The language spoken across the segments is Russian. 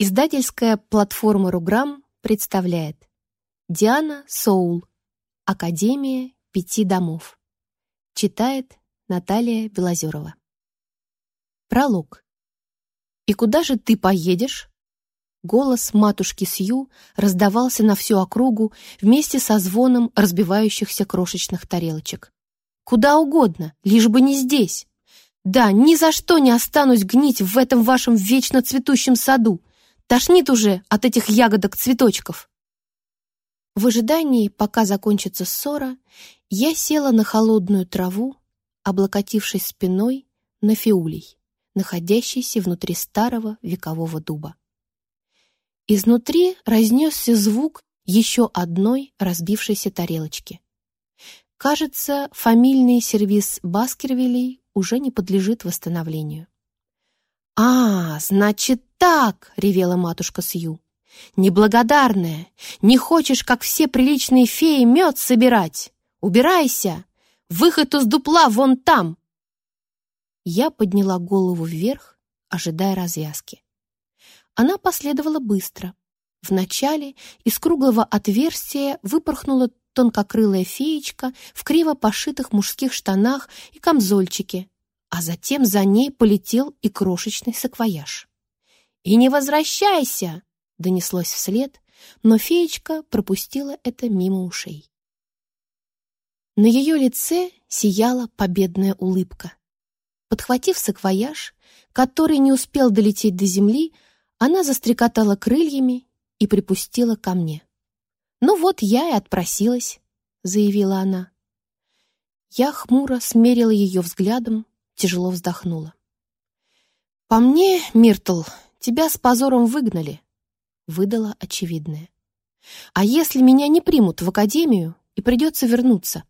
Издательская платформа «Руграм» представляет Диана Соул Академия пяти домов Читает Наталья Белозерова Пролог «И куда же ты поедешь?» Голос матушки Сью раздавался на всю округу вместе со звоном разбивающихся крошечных тарелочек. «Куда угодно, лишь бы не здесь!» Да, ни за что не останусь гнить в этом вашем вечно цветущем саду. Тошнит уже от этих ягодок-цветочков. В ожидании, пока закончится ссора, я села на холодную траву, облокотившись спиной на фиулей, находящийся внутри старого векового дуба. Изнутри разнесся звук еще одной разбившейся тарелочки. Кажется, фамильный сервиз Баскервилей уже не подлежит восстановлению. «А, значит так!» — ревела матушка Сью. «Неблагодарная! Не хочешь, как все приличные феи, мед собирать? Убирайся! Выход из дупла вон там!» Я подняла голову вверх, ожидая развязки. Она последовала быстро. Вначале из круглого отверстия выпорхнула тонкокрылая феечка в криво пошитых мужских штанах и камзольчике, а затем за ней полетел и крошечный саквояж. «И не возвращайся!» — донеслось вслед, но феечка пропустила это мимо ушей. На ее лице сияла победная улыбка. Подхватив саквояж, который не успел долететь до земли, она застрекотала крыльями и припустила ко мне. «Ну вот я и отпросилась», — заявила она. Я хмуро смерила ее взглядом, тяжело вздохнула. «По мне, Миртл, тебя с позором выгнали», — выдала очевидное. «А если меня не примут в академию и придется вернуться?»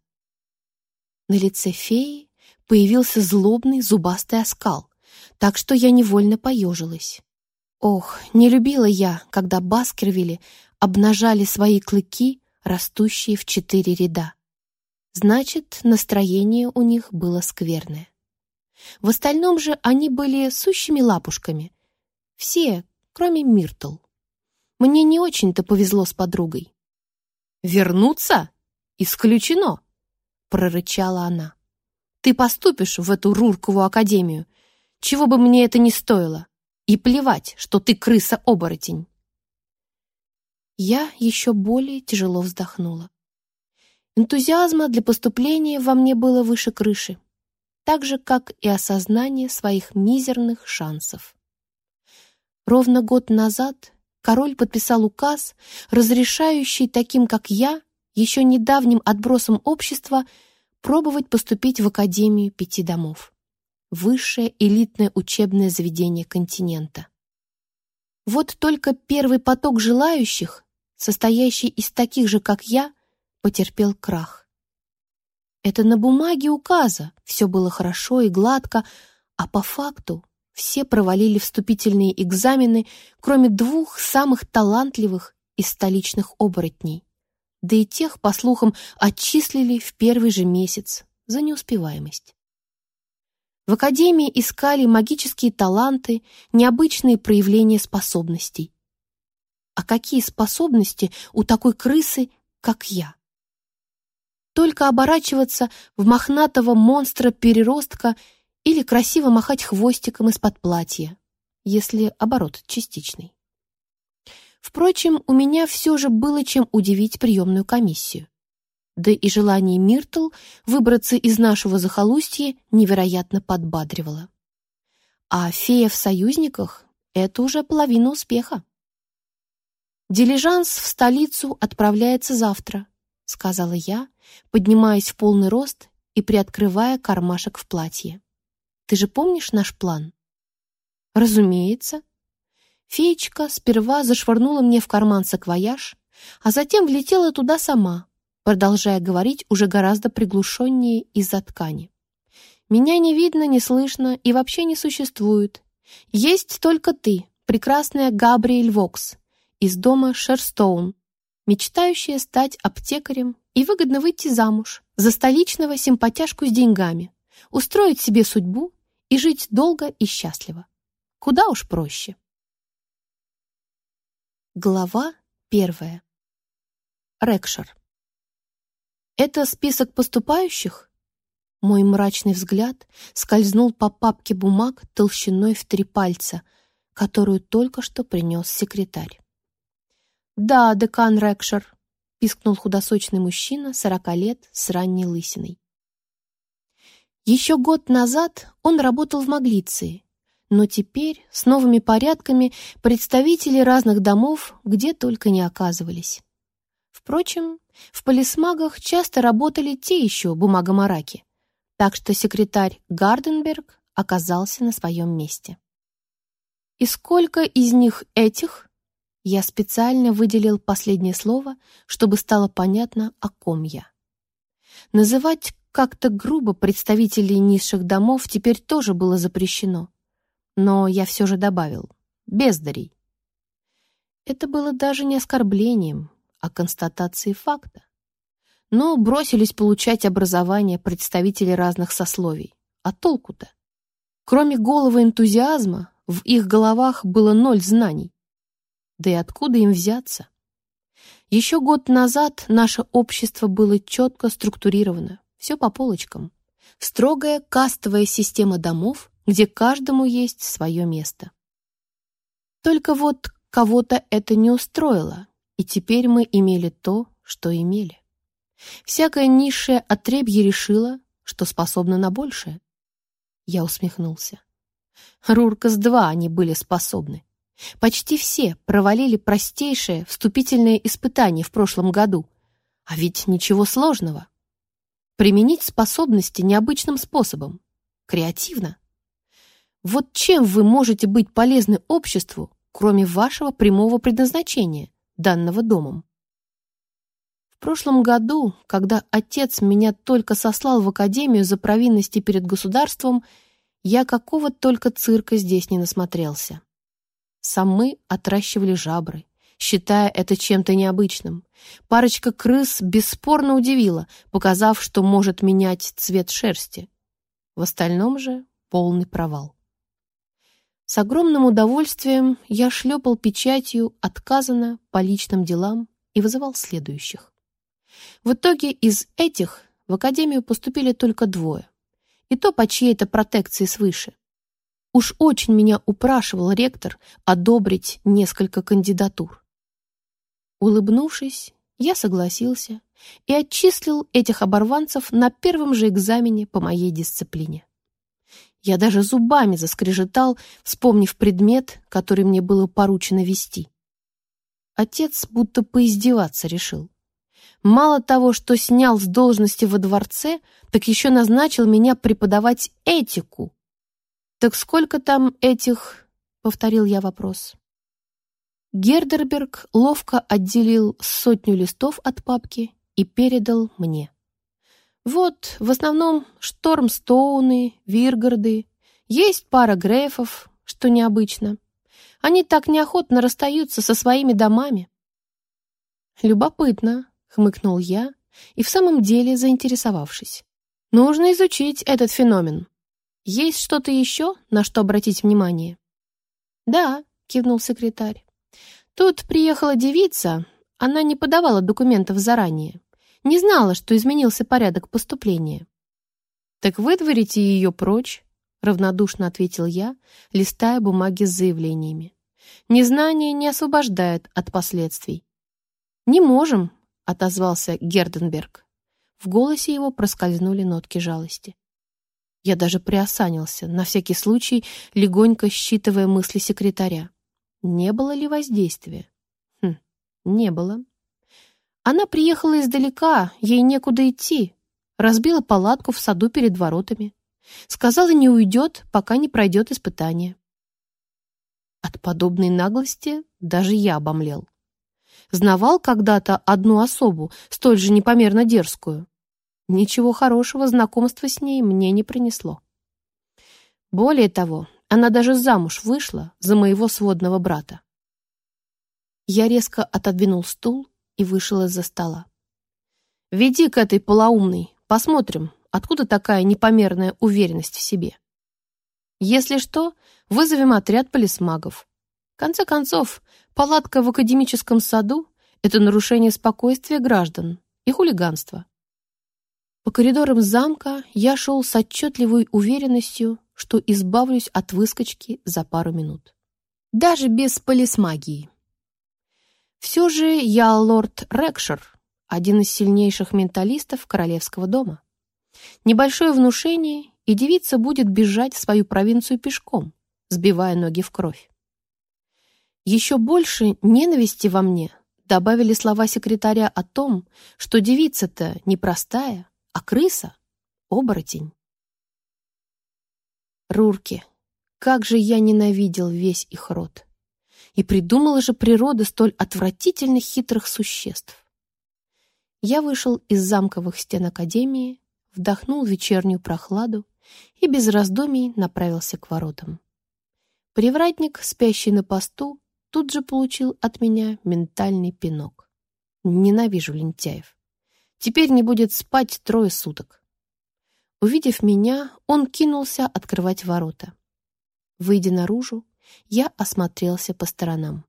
На лице феи появился злобный зубастый оскал, так что я невольно поежилась. Ох, не любила я, когда Баскервилли обнажали свои клыки, растущие в четыре ряда. Значит, настроение у них было скверное. В остальном же они были сущими лапушками. Все, кроме Миртл. Мне не очень-то повезло с подругой. «Вернуться? Исключено!» — прорычала она. «Ты поступишь в эту Руркову академию, чего бы мне это ни стоило, и плевать, что ты крыса-оборотень. Я еще более тяжело вздохнула. Энтузиазма для поступления во мне было выше крыши, так же, как и осознание своих мизерных шансов. Ровно год назад король подписал указ, разрешающий таким, как я, еще недавним отбросом общества, пробовать поступить в Академию Пяти Домов, высшее элитное учебное заведение континента. Вот только первый поток желающих состоящий из таких же, как я, потерпел крах. Это на бумаге указа все было хорошо и гладко, а по факту все провалили вступительные экзамены, кроме двух самых талантливых из столичных оборотней. Да и тех, по слухам, отчислили в первый же месяц за неуспеваемость. В академии искали магические таланты, необычные проявления способностей. А какие способности у такой крысы, как я? Только оборачиваться в мохнатого монстра-переростка или красиво махать хвостиком из-под платья, если оборот частичный. Впрочем, у меня все же было чем удивить приемную комиссию. Да и желание Миртл выбраться из нашего захолустья невероятно подбадривало. А фея в союзниках — это уже половина успеха. «Дилижанс в столицу отправляется завтра», — сказала я, поднимаясь в полный рост и приоткрывая кармашек в платье. «Ты же помнишь наш план?» «Разумеется». Феечка сперва зашвырнула мне в карман саквояж, а затем влетела туда сама, продолжая говорить уже гораздо приглушеннее из-за ткани. «Меня не видно, не слышно и вообще не существует. Есть только ты, прекрасная Габриэль Вокс, из дома Шерстоун, мечтающая стать аптекарем и выгодно выйти замуж за столичного симпатяшку с деньгами, устроить себе судьбу и жить долго и счастливо. Куда уж проще. Глава первая. Рекшер. «Это список поступающих?» Мой мрачный взгляд скользнул по папке бумаг толщиной в три пальца, которую только что принес секретарь. «Да, декан Рекшер», — пискнул худосочный мужчина, сорока лет, с ранней лысиной. Еще год назад он работал в Маглиции, но теперь с новыми порядками представители разных домов где только не оказывались. Впрочем, в полисмагах часто работали те еще бумагомараки, так что секретарь Гарденберг оказался на своем месте. «И сколько из них этих?» Я специально выделил последнее слово, чтобы стало понятно, о ком я. Называть как-то грубо представителей низших домов теперь тоже было запрещено. Но я все же добавил «бездарей». Это было даже не оскорблением, а констатацией факта. Но бросились получать образование представители разных сословий. А толку-то? Кроме голого энтузиазма, в их головах было ноль знаний. Да и откуда им взяться? Еще год назад наше общество было четко структурировано, все по полочкам. Строгая кастовая система домов, где каждому есть свое место. Только вот кого-то это не устроило, и теперь мы имели то, что имели. Всякое низшее отребье решило, что способно на большее. Я усмехнулся. Руркас-2 они были способны. Почти все провалили простейшее вступительное испытание в прошлом году. А ведь ничего сложного. Применить способности необычным способом. Креативно. Вот чем вы можете быть полезны обществу, кроме вашего прямого предназначения, данного домом? В прошлом году, когда отец меня только сослал в академию за провинности перед государством, я какого только цирка здесь не насмотрелся. Самы отращивали жабры, считая это чем-то необычным. Парочка крыс бесспорно удивила, показав, что может менять цвет шерсти. В остальном же полный провал. С огромным удовольствием я шлепал печатью «Отказано» по личным делам и вызывал следующих. В итоге из этих в академию поступили только двое, и то по чьей-то протекции свыше. Уж очень меня упрашивал ректор одобрить несколько кандидатур. Улыбнувшись, я согласился и отчислил этих оборванцев на первом же экзамене по моей дисциплине. Я даже зубами заскрежетал, вспомнив предмет, который мне было поручено вести. Отец будто поиздеваться решил. Мало того, что снял с должности во дворце, так еще назначил меня преподавать этику, «Так сколько там этих?» — повторил я вопрос. Гердерберг ловко отделил сотню листов от папки и передал мне. «Вот, в основном Штормстоуны, Виргарды, есть пара грейфов, что необычно. Они так неохотно расстаются со своими домами». «Любопытно», — хмыкнул я, и в самом деле заинтересовавшись. «Нужно изучить этот феномен». Есть что-то еще, на что обратить внимание?» «Да», — кивнул секретарь. «Тут приехала девица. Она не подавала документов заранее. Не знала, что изменился порядок поступления». «Так выдворите ее прочь», — равнодушно ответил я, листая бумаги с заявлениями. «Незнание не освобождает от последствий». «Не можем», — отозвался Герденберг. В голосе его проскользнули нотки жалости. Я даже приосанился, на всякий случай легонько считывая мысли секретаря. Не было ли воздействия? Хм, не было. Она приехала издалека, ей некуда идти. Разбила палатку в саду перед воротами. Сказала, не уйдет, пока не пройдет испытание. От подобной наглости даже я обомлел. Знавал когда-то одну особу, столь же непомерно дерзкую. Ничего хорошего знакомство с ней мне не принесло. Более того, она даже замуж вышла за моего сводного брата. Я резко отодвинул стул и вышел из-за стола. «Веди к этой полоумной, посмотрим, откуда такая непомерная уверенность в себе. Если что, вызовем отряд полисмагов. В конце концов, палатка в академическом саду — это нарушение спокойствия граждан и хулиганство. По коридорам замка я шел с отчетливой уверенностью, что избавлюсь от выскочки за пару минут. Даже без полисмагии. Все же я лорд Рекшер, один из сильнейших менталистов королевского дома. Небольшое внушение, и девица будет бежать в свою провинцию пешком, сбивая ноги в кровь. Еще больше ненависти во мне добавили слова секретаря о том, что девица-то не простая, а крыса — оборотень. Рурки, как же я ненавидел весь их род. И придумала же природа столь отвратительных хитрых существ. Я вышел из замковых стен Академии, вдохнул вечернюю прохладу и без раздумий направился к воротам. Привратник, спящий на посту, тут же получил от меня ментальный пинок. Ненавижу лентяев. Теперь не будет спать трое суток. Увидев меня, он кинулся открывать ворота. Выйдя наружу, я осмотрелся по сторонам.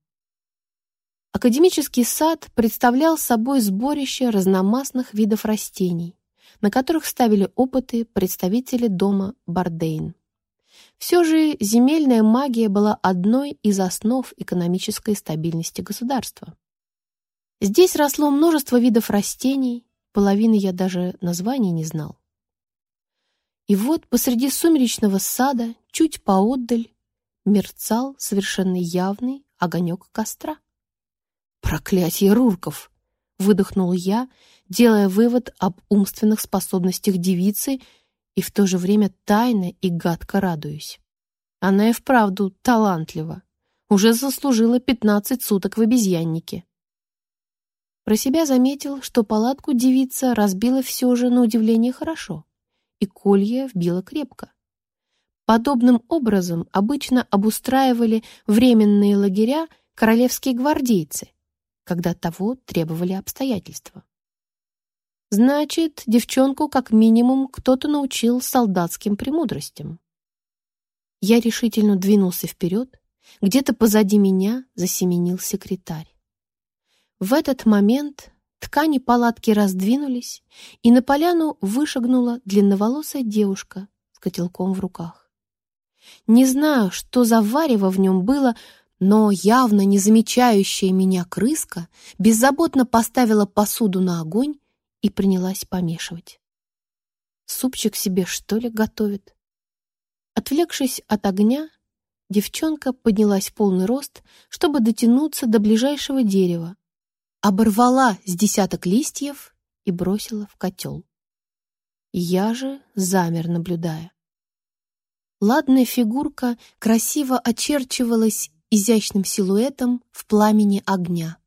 Академический сад представлял собой сборище разномастных видов растений, на которых ставили опыты представители дома Бардейн. Все же земельная магия была одной из основ экономической стабильности государства. Здесь росло множество видов растений, половины я даже названий не знал. И вот посреди сумеречного сада, чуть поотдаль, мерцал совершенно явный огонек костра. «Проклятие Рурков!» — выдохнул я, делая вывод об умственных способностях девицы и в то же время тайно и гадко радуюсь. Она и вправду талантлива, уже заслужила пятнадцать суток в обезьяннике. Про себя заметил, что палатку девица разбила все же на удивление хорошо, и колье вбила крепко. Подобным образом обычно обустраивали временные лагеря королевские гвардейцы, когда того требовали обстоятельства. Значит, девчонку как минимум кто-то научил солдатским премудростям. Я решительно двинулся вперед, где-то позади меня засеменил секретарь. В этот момент ткани палатки раздвинулись, и на поляну вышагнула длинноволосая девушка с котелком в руках. Не знаю, что за варево в нем было, но явно не замечающая меня крыска беззаботно поставила посуду на огонь и принялась помешивать. Супчик себе, что ли, готовит? Отвлекшись от огня, девчонка поднялась в полный рост, чтобы дотянуться до ближайшего дерева, оборвала с десяток листьев и бросила в котел. Я же замер, наблюдая. Ладная фигурка красиво очерчивалась изящным силуэтом в пламени огня.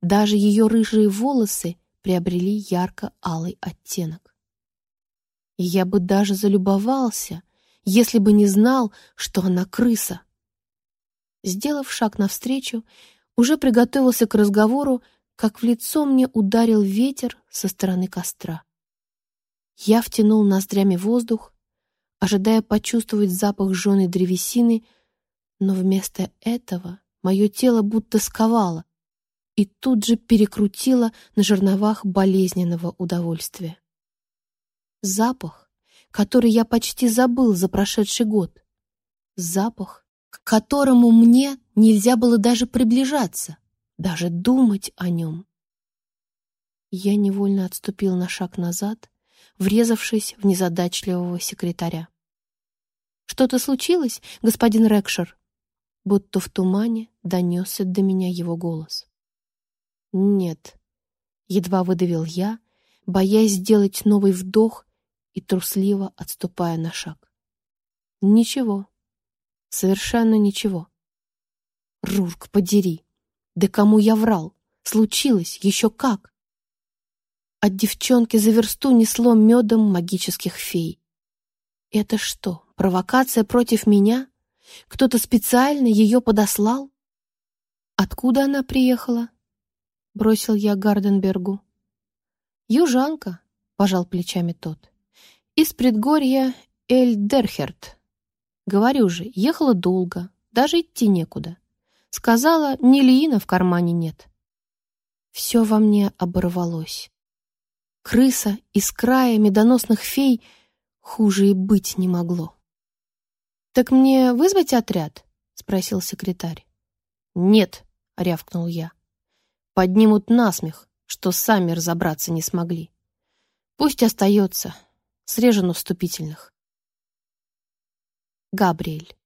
Даже ее рыжие волосы приобрели ярко-алый оттенок. я бы даже залюбовался, если бы не знал, что она крыса. Сделав шаг навстречу, уже приготовился к разговору, как в лицо мне ударил ветер со стороны костра. Я втянул ноздрями воздух, ожидая почувствовать запах жженой древесины, но вместо этого мое тело будто сковало, и тут же перекрутила на жерновах болезненного удовольствия. Запах, который я почти забыл за прошедший год. Запах, к которому мне нельзя было даже приближаться, даже думать о нем. Я невольно отступил на шаг назад, врезавшись в незадачливого секретаря. «Что-то случилось, господин Рекшер?» Будто в тумане донесся до меня его голос. «Нет», — едва выдавил я, боясь сделать новый вдох и трусливо отступая на шаг. «Ничего, совершенно ничего». «Рурк, подери! Да кому я врал? Случилось, еще как!» От девчонки за версту несло медом магических фей. «Это что, провокация против меня? Кто-то специально ее подослал?» «Откуда она приехала?» — бросил я Гарденбергу. «Южанка», — пожал плечами тот. «Из предгорья Эльдерхерт. Говорю же, ехала долго, даже идти некуда. Сказала, ни лиина в кармане нет. Все во мне оборвалось. Крыса из края медоносных фей хуже и быть не могло. «Так мне вызвать отряд?» — спросил секретарь. «Нет», — рявкнул я. «Поднимут насмех, что сами разобраться не смогли. Пусть остается, срежу вступительных». Габриэль.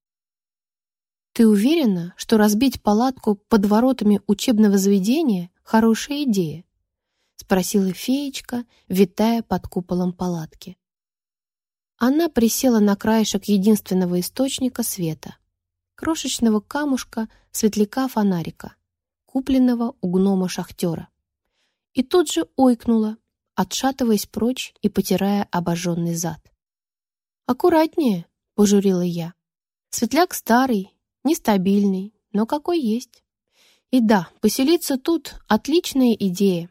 «Ты уверена, что разбить палатку под воротами учебного заведения — хорошая идея?» — спросила феечка, витая под куполом палатки. Она присела на краешек единственного источника света — крошечного камушка светляка-фонарика, купленного у гнома-шахтера. И тут же ойкнула, отшатываясь прочь и потирая обожженный зад. «Аккуратнее», — пожурила я. «Светляк старый, Нестабильный, но какой есть. И да, поселиться тут – отличная идея.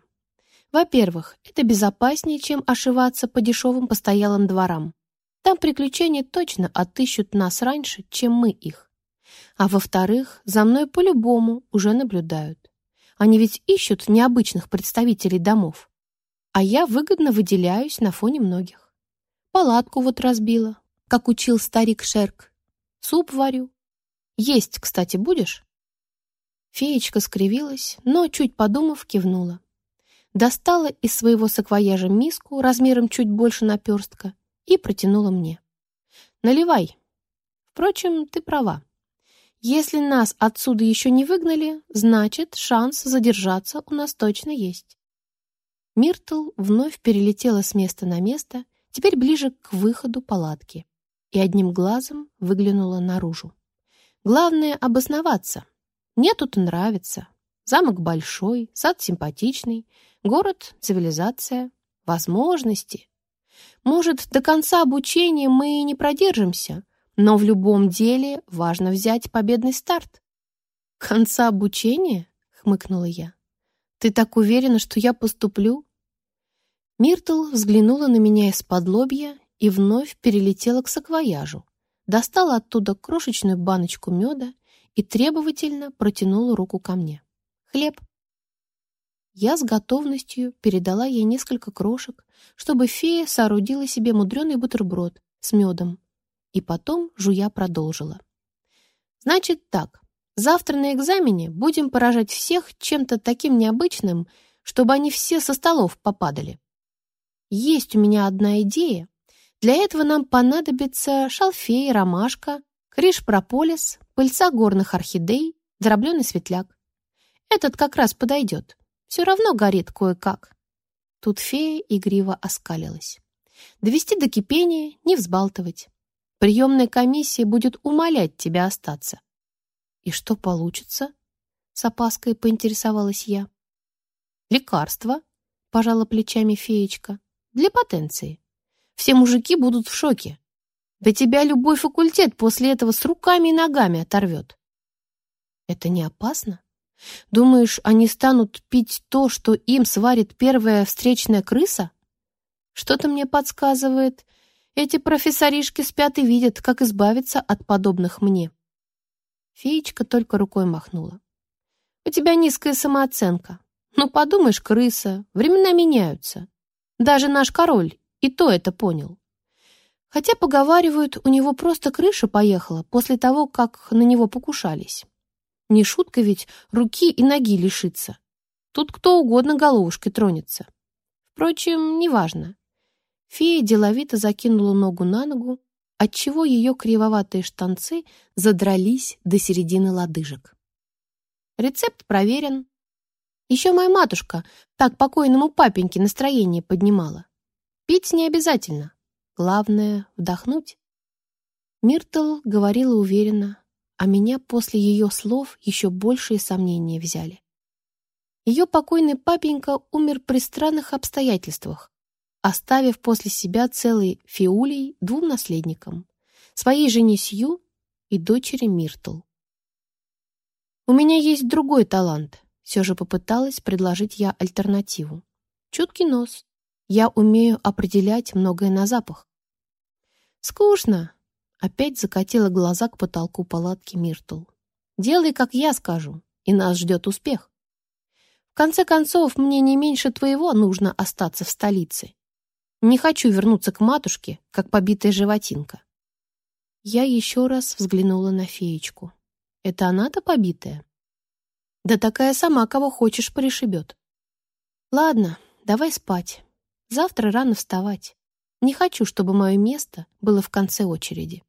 Во-первых, это безопаснее, чем ошиваться по дешевым постоялым дворам. Там приключения точно отыщут нас раньше, чем мы их. А во-вторых, за мной по-любому уже наблюдают. Они ведь ищут необычных представителей домов. А я выгодно выделяюсь на фоне многих. Палатку вот разбила, как учил старик Шерк. Суп варю, есть, кстати, будешь?» Феечка скривилась, но, чуть подумав, кивнула. Достала из своего саквояжа миску размером чуть больше наперстка и протянула мне. «Наливай. Впрочем, ты права. Если нас отсюда еще не выгнали, значит, шанс задержаться у нас точно есть». Миртл вновь перелетела с места на место, теперь ближе к выходу палатки, и одним глазом выглянула наружу. Главное — обосноваться. Мне тут нравится. Замок большой, сад симпатичный, город — цивилизация, возможности. Может, до конца обучения мы и не продержимся, но в любом деле важно взять победный старт. «Конца обучения?» — хмыкнула я. «Ты так уверена, что я поступлю?» Миртл взглянула на меня из-под лобья и вновь перелетела к саквояжу, достала оттуда крошечную баночку меда и требовательно протянула руку ко мне. «Хлеб». Я с готовностью передала ей несколько крошек, чтобы фея соорудила себе мудреный бутерброд с медом, и потом жуя продолжила. «Значит так, завтра на экзамене будем поражать всех чем-то таким необычным, чтобы они все со столов попадали. Есть у меня одна идея, для этого нам понадобится шалфей, ромашка, криш-прополис, пыльца горных орхидей, дробленый светляк. Этот как раз подойдет. Все равно горит кое-как. Тут фея игриво оскалилась. Довести до кипения, не взбалтывать. Приемная комиссия будет умолять тебя остаться. И что получится? С опаской поинтересовалась я. Лекарство, пожала плечами феечка, для потенции. Все мужики будут в шоке. Да тебя любой факультет после этого с руками и ногами оторвет. Это не опасно? Думаешь, они станут пить то, что им сварит первая встречная крыса? Что-то мне подсказывает, эти профессоришки спят и видят, как избавиться от подобных мне. Феечка только рукой махнула. У тебя низкая самооценка. Ну, подумаешь, крыса, времена меняются. Даже наш король и то это понял. Хотя, поговаривают, у него просто крыша поехала после того, как на него покушались. Не шутка ведь руки и ноги лишиться. Тут кто угодно головушкой тронется. Впрочем, неважно. Фея деловито закинула ногу на ногу, отчего ее кривоватые штанцы задрались до середины лодыжек. Рецепт проверен. Еще моя матушка так покойному папеньке настроение поднимала. Пить не обязательно. Главное — вдохнуть. Миртл говорила уверенно, а меня после ее слов еще большие сомнения взяли. Ее покойный папенька умер при странных обстоятельствах, оставив после себя целый фиулей двум наследникам, своей жене Сью и дочери Миртл. «У меня есть другой талант», — все же попыталась предложить я альтернативу. «Чуткий нос, я умею определять многое на запах. Скучно. Опять закатила глаза к потолку палатки Миртл. Делай, как я скажу, и нас ждет успех. В конце концов, мне не меньше твоего нужно остаться в столице. Не хочу вернуться к матушке, как побитая животинка. Я еще раз взглянула на феечку. Это она-то побитая? Да такая сама, кого хочешь, пришибет. Ладно, давай спать. Завтра рано вставать. Не хочу, чтобы мое место было в конце очереди.